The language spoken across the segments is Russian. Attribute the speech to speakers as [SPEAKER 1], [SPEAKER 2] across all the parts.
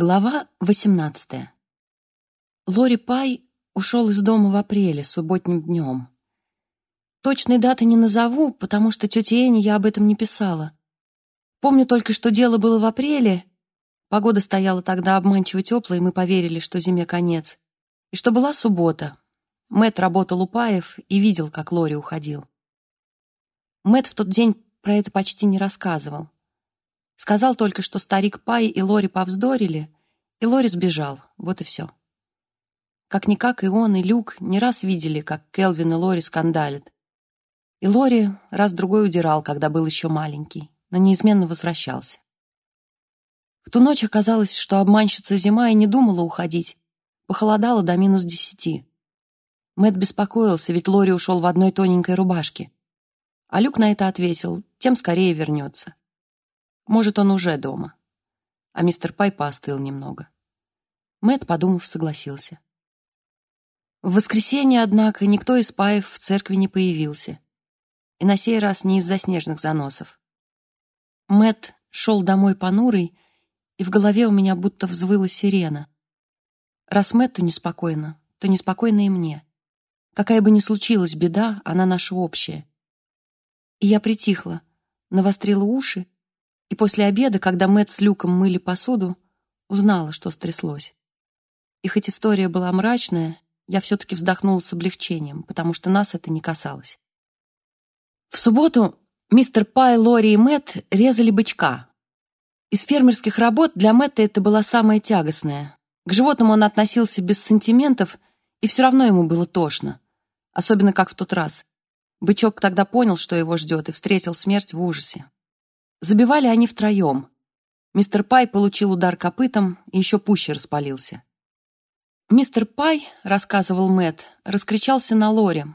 [SPEAKER 1] Глава 18. Лори Пай ушел из дома в апреле, субботним днем. Точной даты не назову, потому что тете Эни я об этом не писала. Помню только, что дело было в апреле, погода стояла тогда обманчиво теплой, и мы поверили, что зиме конец, и что была суббота. Мэт работал у Паев и видел, как Лори уходил. Мэт в тот день про это почти не рассказывал. Сказал только, что старик Пай и Лори повздорили, и Лори сбежал. Вот и все. Как-никак и он, и Люк не раз видели, как Келвин и Лори скандалят. И Лори раз-другой удирал, когда был еще маленький, но неизменно возвращался. В ту ночь оказалось, что обманщица зима и не думала уходить. Похолодало до минус десяти. Мэт беспокоился, ведь Лори ушел в одной тоненькой рубашке. А Люк на это ответил, тем скорее вернется. Может, он уже дома. А мистер Пай поостыл немного. Мэт, подумав, согласился. В воскресенье, однако, никто из Паев в церкви не появился. И на сей раз не из-за снежных заносов. Мэт шел домой понурый, и в голове у меня будто взвыла сирена. Раз Мэтту неспокойно, то неспокойно и мне. Какая бы ни случилась беда, она наша общая. И я притихла, навострила уши и после обеда, когда Мэтт с Люком мыли посуду, узнала, что стряслось. И хоть история была мрачная, я все-таки вздохнула с облегчением, потому что нас это не касалось. В субботу мистер Пай, Лори и Мэтт резали бычка. Из фермерских работ для Мэтта это была самая тягостная. К животному он относился без сантиментов, и все равно ему было тошно. Особенно как в тот раз. Бычок тогда понял, что его ждет, и встретил смерть в ужасе. Забивали они втроем. Мистер Пай получил удар копытом и еще пуще распалился. Мистер Пай, рассказывал Мэт, раскричался на Лоре.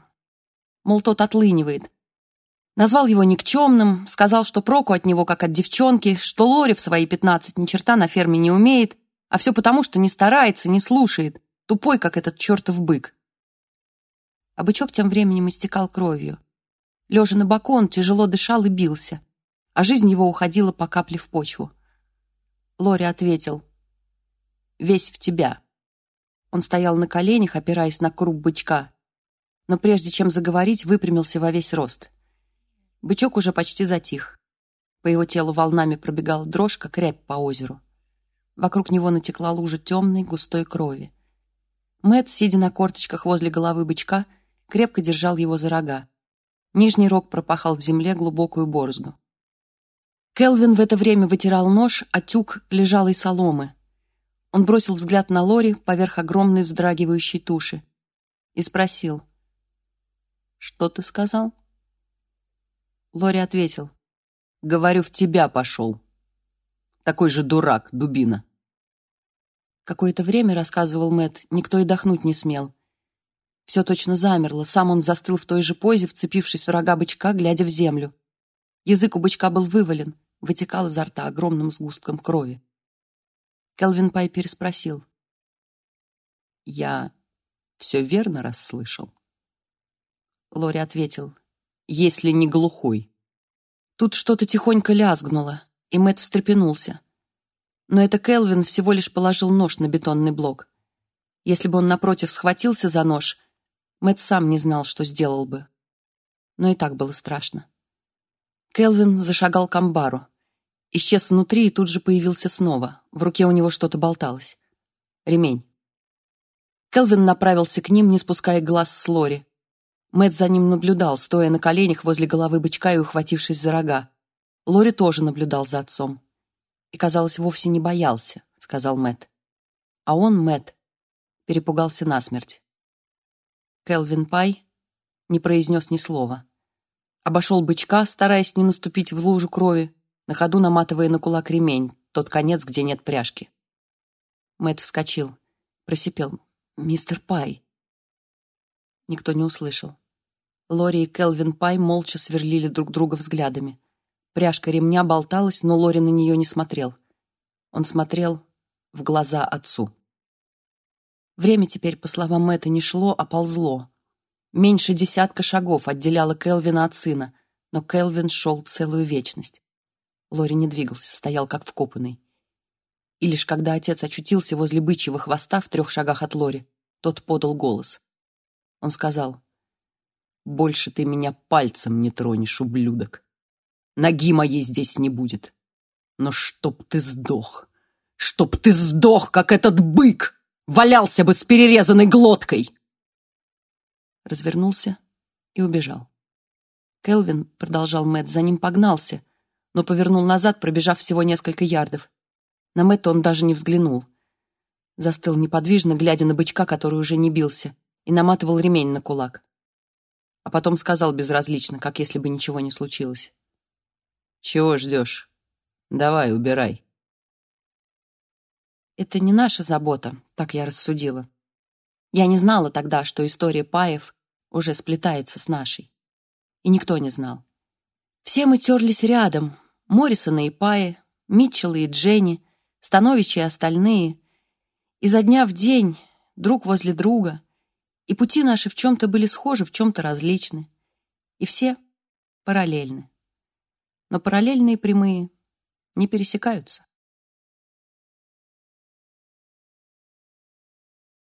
[SPEAKER 1] Мол, тот отлынивает. Назвал его никчемным, сказал, что проку от него, как от девчонки, что Лори в свои пятнадцать ни черта на ферме не умеет, а все потому, что не старается, не слушает, тупой, как этот чертов бык. А бычок тем временем истекал кровью. Лежа на боку, он тяжело дышал и бился а жизнь его уходила по капле в почву. Лори ответил, «Весь в тебя». Он стоял на коленях, опираясь на круп бычка, но прежде чем заговорить, выпрямился во весь рост. Бычок уже почти затих. По его телу волнами пробегала дрожь, как рябь по озеру. Вокруг него натекла лужа темной, густой крови. Мэт, сидя на корточках возле головы бычка, крепко держал его за рога. Нижний рог пропахал в земле глубокую борозду. Келвин в это время вытирал нож, а тюк лежал из соломы. Он бросил взгляд на Лори поверх огромной вздрагивающей туши и спросил. «Что ты сказал?» Лори ответил. «Говорю, в тебя пошел. Такой же дурак, дубина». Какое-то время, рассказывал Мэт, никто и дохнуть не смел. Все точно замерло, сам он застыл в той же позе, вцепившись в рога бычка, глядя в землю. Язык у бычка был вывален, вытекал изо рта огромным сгустком крови. Келвин Пай переспросил. «Я все верно расслышал?» Лори ответил. «Если не глухой». Тут что-то тихонько лязгнуло, и Мэтт встрепенулся. Но это Келвин всего лишь положил нож на бетонный блок. Если бы он напротив схватился за нож, Мэтт сам не знал, что сделал бы. Но и так было страшно. Келвин зашагал к амбару. Исчез внутри и тут же появился снова. В руке у него что-то болталось. Ремень. Келвин направился к ним, не спуская глаз с Лори. Мэтт за ним наблюдал, стоя на коленях возле головы бычка и ухватившись за рога. Лори тоже наблюдал за отцом. И, казалось, вовсе не боялся, сказал Мэтт. А он, Мэтт, перепугался насмерть. Келвин Пай не произнес ни слова. Обошел бычка, стараясь не наступить в лужу крови, на ходу наматывая на кулак ремень, тот конец, где нет пряжки. Мэт вскочил, просипел. «Мистер Пай!» Никто не услышал. Лори и Келвин Пай молча сверлили друг друга взглядами. Пряжка ремня болталась, но Лори на нее не смотрел. Он смотрел в глаза отцу. Время теперь, по словам Мэтта, не шло, а ползло. Меньше десятка шагов отделяло Келвина от сына, но Келвин шел целую вечность. Лори не двигался, стоял как вкопанный. И лишь когда отец очутился возле бычьего хвоста в трех шагах от Лори, тот подал голос. Он сказал, «Больше ты меня пальцем не тронешь, ублюдок. Ноги моей здесь не будет. Но чтоб ты сдох, чтоб ты сдох, как этот бык, валялся бы с перерезанной глоткой!» Развернулся и убежал. Келвин, продолжал Мэтт, за ним погнался, но повернул назад, пробежав всего несколько ярдов. На Мэтта он даже не взглянул. Застыл неподвижно, глядя на бычка, который уже не бился, и наматывал ремень на кулак. А потом сказал безразлично, как если бы ничего не случилось. «Чего ждешь? Давай, убирай». Это не наша забота, так я рассудила. Я не знала тогда, что история Паев уже сплетается с нашей. И никто не знал. Все мы терлись рядом. Моррисона и Паи, Митчелла и Дженни, Становичи и остальные. Изо дня в день, друг возле друга. И пути наши в чем-то были схожи, в чем-то различны. И все параллельны. Но параллельные прямые не пересекаются.